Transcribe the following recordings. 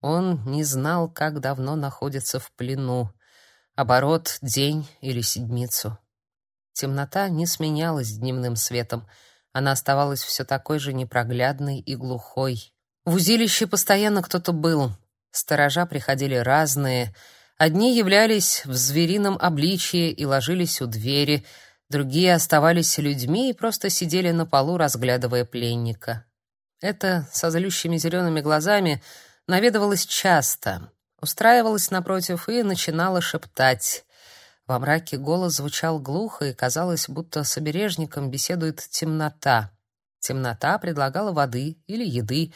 Он не знал, как давно находится в плену. Оборот — день или седмицу. Темнота не сменялась дневным светом. Она оставалась все такой же непроглядной и глухой. В узилище постоянно кто-то был. Сторожа приходили разные. Одни являлись в зверином обличье и ложились у двери, другие оставались людьми и просто сидели на полу, разглядывая пленника. Это со злющими зелеными глазами наведывалась часто, устраивалась напротив и начинала шептать. Во мраке голос звучал глухо, и казалось, будто с обережником беседует темнота. Темнота предлагала воды или еды.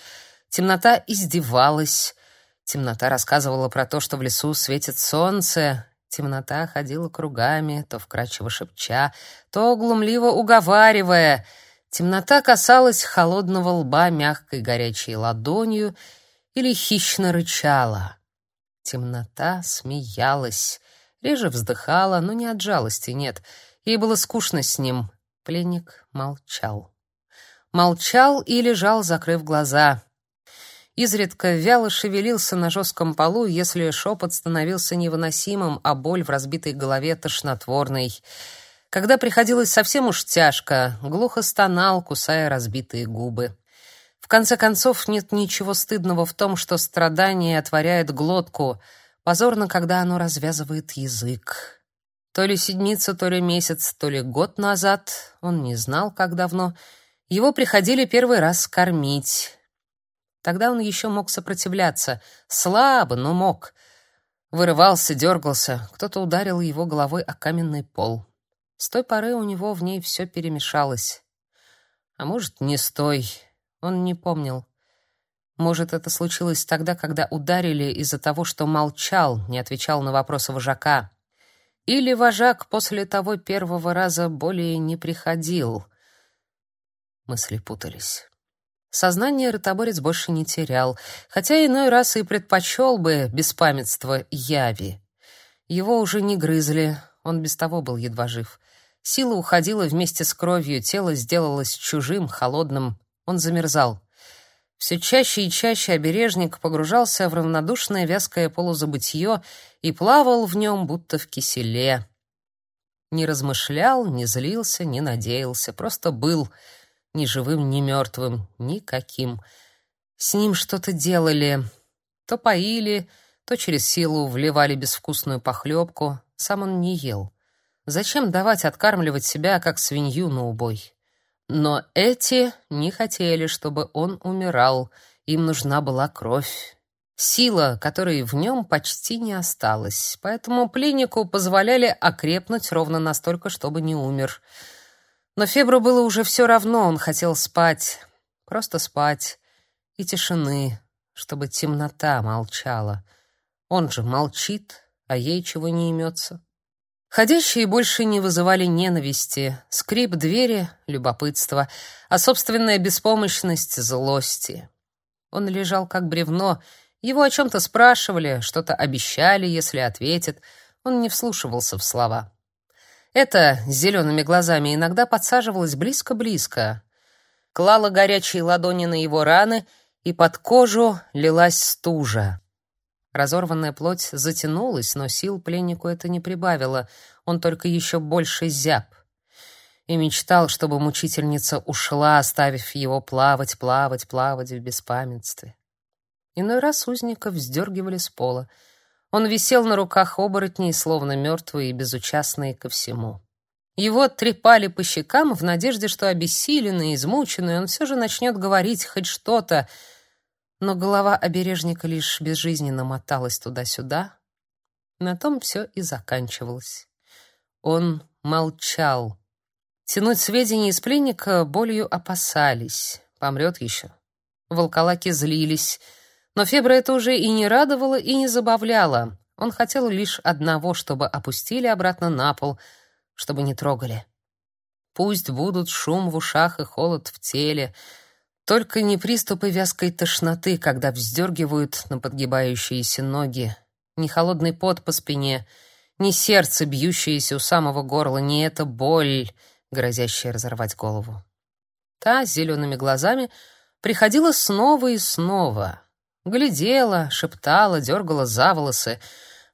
Темнота издевалась. Темнота рассказывала про то, что в лесу светит солнце. Темнота ходила кругами, то вкрадчиво шепча, то глумливо уговаривая. Темнота касалась холодного лба мягкой горячей ладонью или хищно рычала. Темнота смеялась, реже вздыхала, но не от жалости, нет. Ей было скучно с ним. Пленник молчал. Молчал и лежал, закрыв глаза. Изредка вяло шевелился на жестком полу, если шепот становился невыносимым, а боль в разбитой голове тошнотворной. Когда приходилось совсем уж тяжко, глухо стонал, кусая разбитые губы. В конце концов, нет ничего стыдного в том, что страдание отворяет глотку, позорно, когда оно развязывает язык. То ли седмица, то ли месяц, то ли год назад, он не знал, как давно, его приходили первый раз кормить. Тогда он еще мог сопротивляться, слабо, но мог. Вырывался, дергался, кто-то ударил его головой о каменный пол. С той поры у него в ней все перемешалось. А может, не с той. Он не помнил. Может, это случилось тогда, когда ударили из-за того, что молчал, не отвечал на вопросы вожака. Или вожак после того первого раза более не приходил. Мысли путались. Сознание ротоборец больше не терял, хотя иной раз и предпочел бы беспамятство яви. Его уже не грызли, он без того был едва жив. Сила уходила вместе с кровью, тело сделалось чужим, холодным, он замерзал. Все чаще и чаще обережник погружался в равнодушное вязкое полузабытье и плавал в нем, будто в киселе. Не размышлял, не злился, не надеялся, просто был ни живым, ни мертвым, никаким. С ним что-то делали, то поили, то через силу вливали безвкусную похлебку, сам он не ел. Зачем давать откармливать себя, как свинью на убой? Но эти не хотели, чтобы он умирал. Им нужна была кровь. Сила, которой в нем почти не осталось. Поэтому пленнику позволяли окрепнуть ровно настолько, чтобы не умер. Но Фебру было уже все равно, он хотел спать. Просто спать. И тишины, чтобы темнота молчала. Он же молчит, а ей чего не имется. Ходящие больше не вызывали ненависти, скрип двери — любопытство, а собственная беспомощность — злости. Он лежал как бревно, его о чем-то спрашивали, что-то обещали, если ответит. Он не вслушивался в слова. Это с зелеными глазами иногда подсаживалась близко-близко, клала горячие ладони на его раны, и под кожу лилась стужа. Разорванная плоть затянулась, но сил пленнику это не прибавило. Он только еще больше зяб. И мечтал, чтобы мучительница ушла, оставив его плавать, плавать, плавать в беспамятстве. Иной раз узника вздергивали с пола. Он висел на руках оборотней, словно мертвый и безучастный ко всему. Его трепали по щекам в надежде, что обессиленный, измученный, он все же начнет говорить хоть что-то, но голова обережника лишь безжизненно моталась туда-сюда. На том все и заканчивалось. Он молчал. Тянуть сведения из пленника болью опасались. Помрет еще. Волколаки злились. Но Фебра это уже и не радовало, и не забавляло. Он хотел лишь одного, чтобы опустили обратно на пол, чтобы не трогали. Пусть будут шум в ушах и холод в теле, только не приступы вязкой тошноты, когда вздергивают на подгибающиеся ноги, не холодный пот по спине, не сердце, бьющееся у самого горла, не эта боль, грозящая разорвать голову. Та с зелеными глазами приходила снова и снова. Глядела, шептала, дергала за волосы.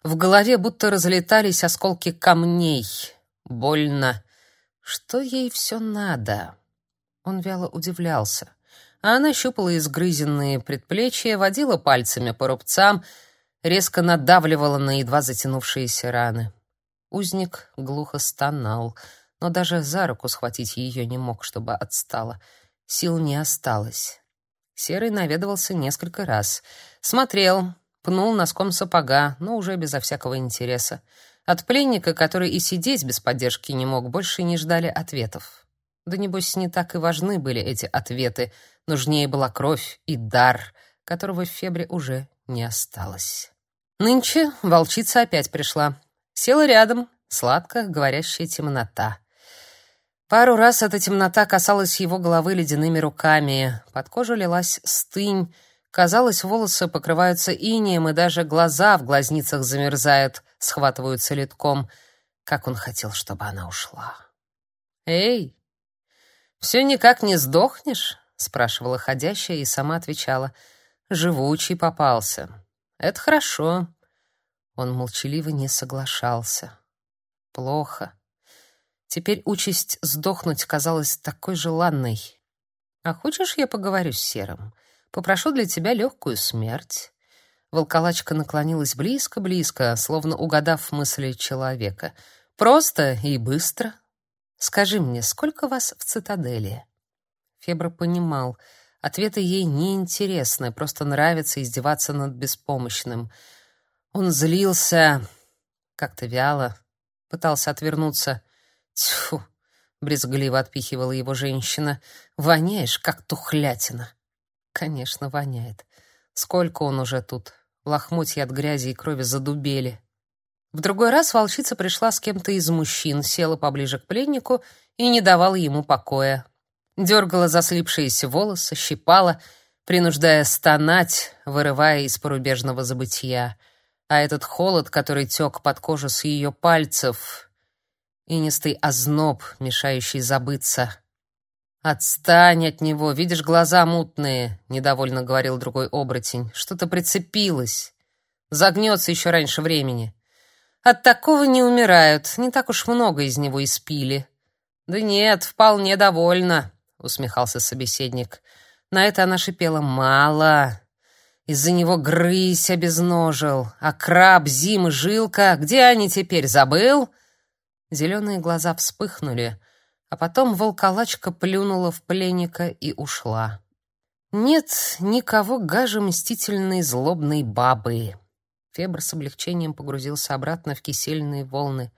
В голове будто разлетались осколки камней. Больно. Что ей все надо? Он вяло удивлялся. А она щупала изгрызенные предплечья, водила пальцами по рубцам, резко надавливала на едва затянувшиеся раны. Узник глухо стонал, но даже за руку схватить ее не мог, чтобы отстала. Сил не осталось. Серый наведывался несколько раз. Смотрел, пнул носком сапога, но уже безо всякого интереса. От пленника, который и сидеть без поддержки не мог, больше не ждали ответов. Да небось, не так и важны были эти ответы. Нужнее была кровь и дар, которого в Фебре уже не осталось. Нынче волчица опять пришла. Села рядом, сладко говорящая темнота. Пару раз эта темнота касалась его головы ледяными руками, под кожу лилась стынь, казалось, волосы покрываются инеем, и даже глаза в глазницах замерзают, схватываются литком. Как он хотел, чтобы она ушла. «Эй, все никак не сдохнешь?» — спрашивала ходящая и сама отвечала. «Живучий попался. Это хорошо. Он молчаливо не соглашался. Плохо. Теперь участь сдохнуть казалась такой желанной. А хочешь, я поговорю с Серым? Попрошу для тебя легкую смерть. Волколачка наклонилась близко-близко, словно угадав мысли человека. Просто и быстро. Скажи мне, сколько вас в цитадели? Фебра понимал, Ответы ей не интересны, просто нравится издеваться над беспомощным. Он злился как-то вяло, пытался отвернуться. Тьфу, брезгливо отпихивала его женщина. Воняешь, как тухлятина. Конечно, воняет. Сколько он уже тут? Лохмотья от грязи и крови задубели. В другой раз волчица пришла с кем-то из мужчин, села поближе к пленнику и не давала ему покоя дергала за слипшиеся волосы, щипала, принуждая стонать, вырывая из порубежного забытия. А этот холод, который тек под кожу с ее пальцев, инистый озноб, мешающий забыться. «Отстань от него, видишь, глаза мутные», — недовольно говорил другой оборотень. «Что-то прицепилось. Загнется еще раньше времени. От такого не умирают, не так уж много из него испили». «Да нет, вполне довольна», усмехался собеседник. На это она шипела: "Мало. Из-за него грызь обезножил, а краб, Зим и Жилка, где они теперь, забыл?" Зеленые глаза вспыхнули, а потом волколачка плюнула в пленника и ушла. Нет никого гаже мстительной злобной бабы. Фебр с облегчением погрузился обратно в кисельные волны.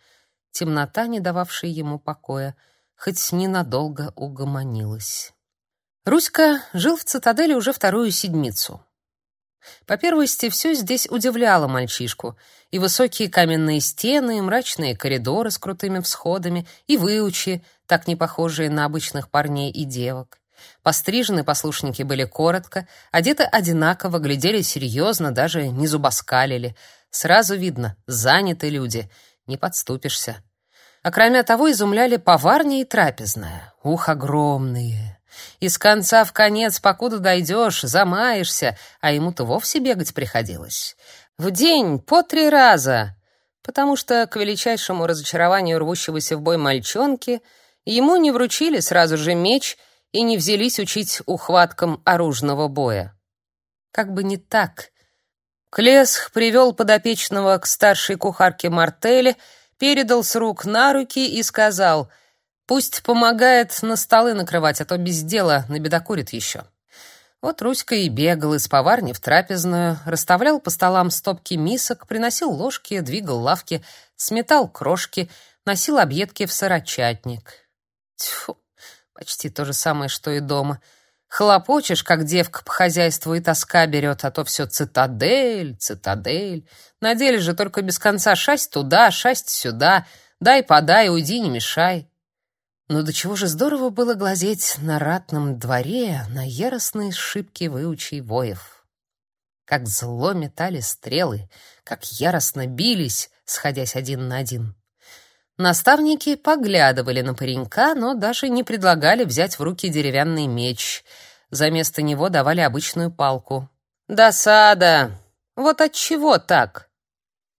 Темнота, не дававшая ему покоя, хоть ненадолго угомонилась. Руська жил в цитадели уже вторую седмицу. По первости, все здесь удивляло мальчишку. И высокие каменные стены, и мрачные коридоры с крутыми всходами, и выучи, так не похожие на обычных парней и девок. Пострижены послушники были коротко, одеты одинаково, глядели серьезно, даже не зубоскалили. Сразу видно, заняты люди, не подступишься. А кроме того, изумляли поварня и трапезная. Ух, огромные! Из конца в конец, покуда дойдешь, замаешься, а ему-то вовсе бегать приходилось. В день по три раза, потому что, к величайшему разочарованию рвущегося в бой мальчонки, ему не вручили сразу же меч и не взялись учить ухваткам оружного боя. Как бы не так. Клесх привел подопечного к старшей кухарке Мартеле, передал с рук на руки и сказал, «Пусть помогает на столы накрывать, а то без дела набедокурит еще». Вот Руська и бегал из поварни в трапезную, расставлял по столам стопки мисок, приносил ложки, двигал лавки, сметал крошки, носил объедки в сырочатник. Тьфу, почти то же самое, что и дома — Хлопочешь, как девка по хозяйству, и тоска берет, а то все цитадель, цитадель. На деле же только без конца шасть туда, шасть сюда, дай подай, уйди, не мешай. Но до чего же здорово было глазеть на ратном дворе на яростные шибки выучей воев. Как зло метали стрелы, как яростно бились, сходясь один на один. Наставники поглядывали на паренька, но даже не предлагали взять в руки деревянный меч. За место него давали обычную палку. Досада. Вот от чего так?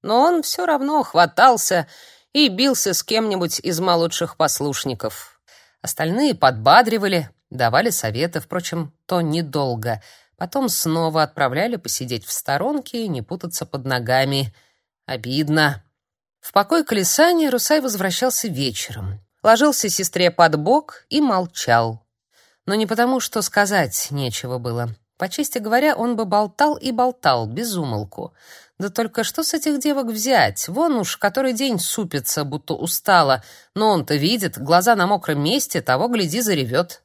Но он все равно хватался и бился с кем-нибудь из молодших послушников. Остальные подбадривали, давали советы, впрочем, то недолго. Потом снова отправляли посидеть в сторонке и не путаться под ногами. Обидно. В покой колесания Русай возвращался вечером. Ложился сестре под бок и молчал. Но не потому, что сказать нечего было. По чести говоря, он бы болтал и болтал, без умолку. Да только что с этих девок взять? Вон уж который день супится, будто устала. Но он-то видит, глаза на мокром месте, того, гляди, заревет.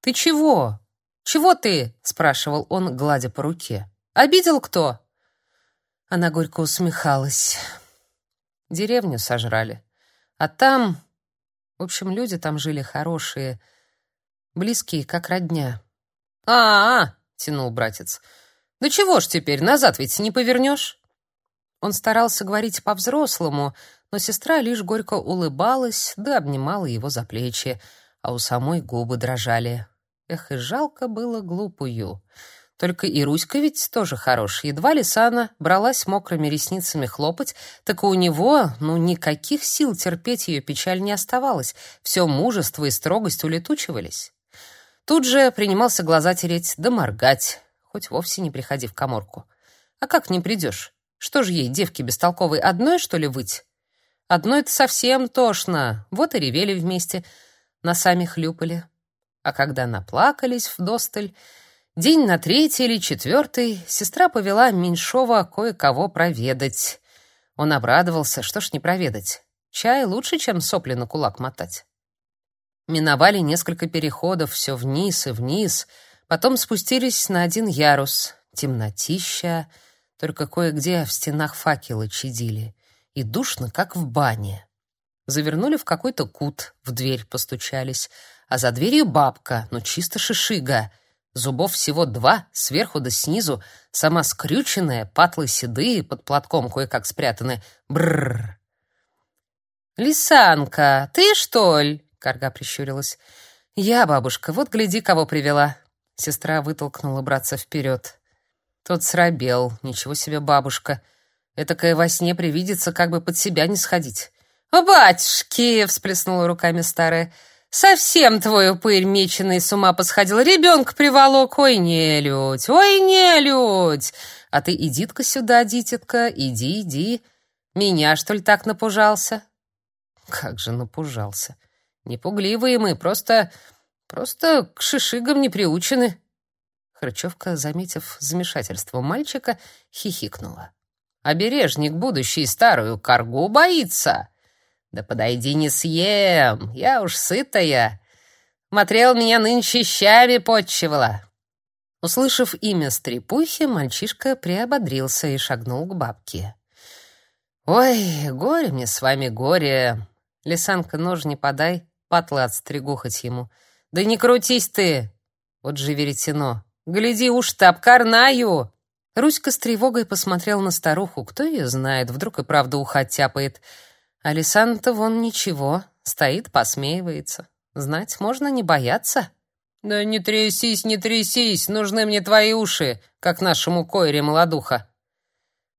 «Ты чего? Чего ты?» — спрашивал он, гладя по руке. «Обидел кто?» Она горько усмехалась. Деревню сожрали. А там... В общем, люди там жили хорошие, близкие, как родня. «А-а-а!» — тянул братец. «Да чего ж теперь, назад ведь не повернешь?» Он старался говорить по-взрослому, но сестра лишь горько улыбалась да обнимала его за плечи, а у самой губы дрожали. Эх, и жалко было глупую. Только и Руська ведь тоже хорош. Едва Лисана бралась мокрыми ресницами хлопать, так у него, ну, никаких сил терпеть ее печаль не оставалось. Все мужество и строгость улетучивались. Тут же принимался глаза тереть да моргать, хоть вовсе не приходи в каморку. А как не придешь? Что ж ей, девки бестолковой, одной, что ли, выть? Одной-то совсем тошно. Вот и ревели вместе, носами хлюпали. А когда наплакались вдосталь, День на третий или четвертый сестра повела Меньшова кое-кого проведать. Он обрадовался, что ж не проведать. Чай лучше, чем сопли на кулак мотать. Миновали несколько переходов, все вниз и вниз, потом спустились на один ярус. Темнотища, только кое-где в стенах факелы чадили, и душно, как в бане. Завернули в какой-то кут, в дверь постучались, а за дверью бабка, ну чисто шишига — Зубов всего два, сверху да снизу, сама скрюченная, патлы седые, под платком кое-как спрятаны. Бррр. «Лисанка, ты что ли?» — Карга прищурилась. «Я, бабушка, вот гляди, кого привела». Сестра вытолкнула братца вперед. Тот срабел. Ничего себе бабушка. Этакая во сне привидится, как бы под себя не сходить. «О, батюшки!» — всплеснула руками старая. Совсем твой упырь меченый с ума посходил, ребенка приволок. Ой, не людь, ой, не людь. А ты иди-ка сюда, дитятка, иди, иди. Меня, что ли, так напужался? Как же напужался. Не пугливые мы, просто... просто к шишигам не приучены. Хрычевка, заметив замешательство мальчика, хихикнула. «Обережник будущий старую коргу боится!» Да подойди не съем, я уж сытая. Матрел меня нынче щами подчевала. Услышав имя стрепухи, мальчишка приободрился и шагнул к бабке. Ой, горе мне с вами, горе. Лисанка, нож не подай, патлы отстригу хоть ему. Да не крутись ты. Вот же веретено. Гляди, уж ты обкарнаю. Руська с тревогой посмотрел на старуху. Кто ее знает, вдруг и правда уха тяпает. Алисанта вон ничего, стоит, посмеивается. Знать можно не бояться. Да не трясись, не трясись, нужны мне твои уши, как нашему койре молодуха.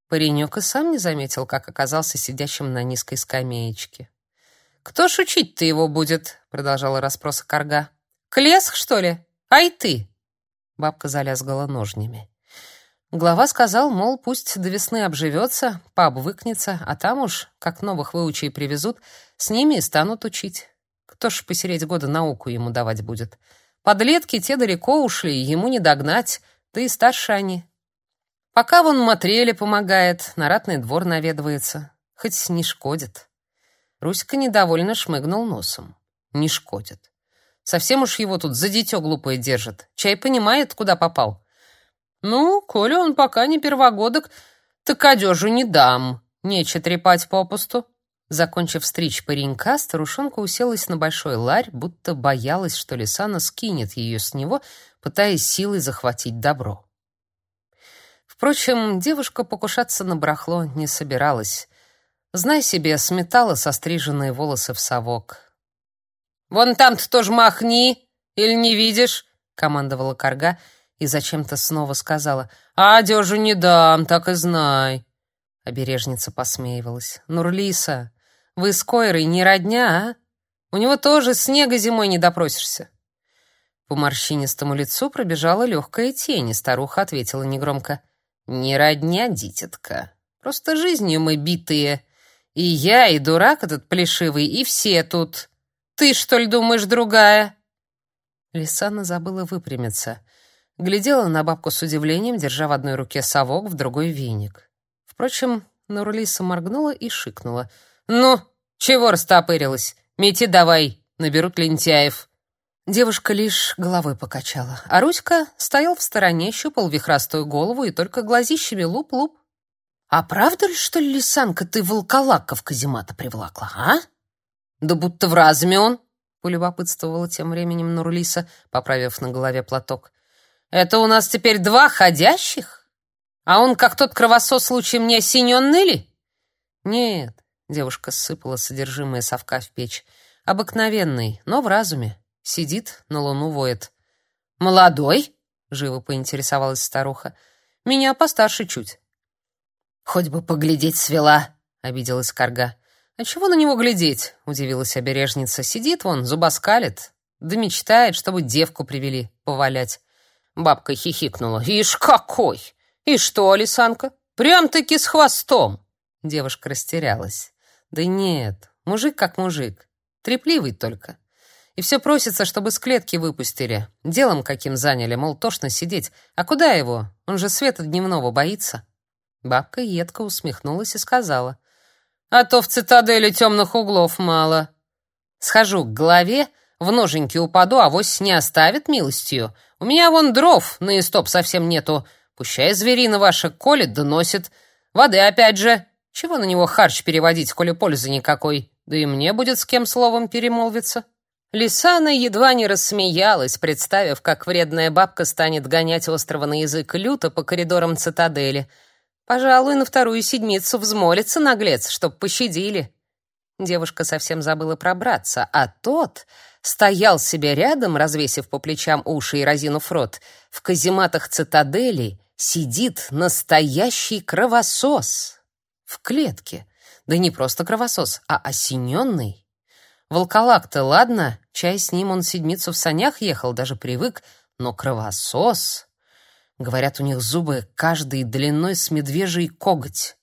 Паренек и сам не заметил, как оказался сидящим на низкой скамеечке. «Кто ж учить-то его будет?» — продолжала расспроса Карга. «Клесх, что ли? Ай ты!» Бабка залязгала ножнями. Глава сказал, мол, пусть до весны обживется, пообвыкнется, а там уж, как новых выучей привезут, с ними и станут учить. Кто ж посереть года науку ему давать будет? Подлетки те далеко ушли, ему не догнать, да и старше они. Пока вон Матреле помогает, на ратный двор наведывается. Хоть не шкодит. Руська недовольно шмыгнул носом. Не шкодит. Совсем уж его тут за дитё глупое держит. Чай понимает, куда попал. Ну, коли он пока не первогодок, так одежу не дам. Нече трепать попусту. Закончив стричь паренька, старушонка уселась на большой ларь, будто боялась, что Лисана скинет ее с него, пытаясь силой захватить добро. Впрочем, девушка покушаться на барахло не собиралась. Знай себе, сметала состриженные волосы в совок. «Вон там-то тоже махни, или не видишь?» — командовала корга — и зачем-то снова сказала «А одежу не дам, так и знай». Обережница посмеивалась. «Нурлиса, вы с Койрой не родня, а? У него тоже снега зимой не допросишься». По морщинистому лицу пробежала легкая тень, и старуха ответила негромко. «Не родня, дитятка. Просто жизнью мы битые. И я, и дурак этот плешивый, и все тут. Ты, что ли, думаешь, другая?» Лисана забыла выпрямиться. Глядела на бабку с удивлением, держа в одной руке совок, в другой веник. Впрочем, Нурлиса моргнула и шикнула. «Ну, чего растопырилась? Мети давай, наберут лентяев». Девушка лишь головой покачала, а Руська стоял в стороне, щупал вихрастую голову и только глазищами луп-луп. «А правда ли, что ли, Лисанка, ты волколака в каземата привлакла, а?» «Да будто в разуме он», — полюбопытствовала тем временем Нурлиса, поправив на голове платок. «Это у нас теперь два ходящих? А он, как тот кровосос, случаем не осененный ли?» «Нет», — девушка сыпала содержимое совка в печь, — «обыкновенный, но в разуме. Сидит, на луну воет». «Молодой?» — живо поинтересовалась старуха. «Меня постарше чуть». «Хоть бы поглядеть свела», — обиделась Карга. «А чего на него глядеть?» — удивилась обережница. «Сидит вон, зубоскалит, да мечтает, чтобы девку привели повалять». Бабка хихикнула. «Ишь какой! И что, Алисанка, прям-таки с хвостом!» Девушка растерялась. «Да нет, мужик как мужик, трепливый только. И все просится, чтобы с клетки выпустили. Делом каким заняли, мол, тошно сидеть. А куда его? Он же света дневного боится». Бабка едко усмехнулась и сказала, «А то в цитадели темных углов мало. Схожу к голове, в ноженьки упаду, а вось не оставит милостью. У меня вон дров на истоп совсем нету. Пущай зверина ваша колет, доносит. Воды опять же. Чего на него харч переводить, коли пользы никакой? Да и мне будет с кем словом перемолвиться». Лисана едва не рассмеялась, представив, как вредная бабка станет гонять острова на язык люто по коридорам цитадели — Пожалуй, на вторую седмицу взмолится наглец, чтоб пощадили. Девушка совсем забыла пробраться, а тот стоял себе рядом, развесив по плечам уши и разинув рот. В казематах цитадели сидит настоящий кровосос. В клетке. Да не просто кровосос, а осененный. Волколак-то ладно, чай с ним он седмицу в санях ехал, даже привык, но кровосос... Говорят, у них зубы каждый длиной с медвежий коготь.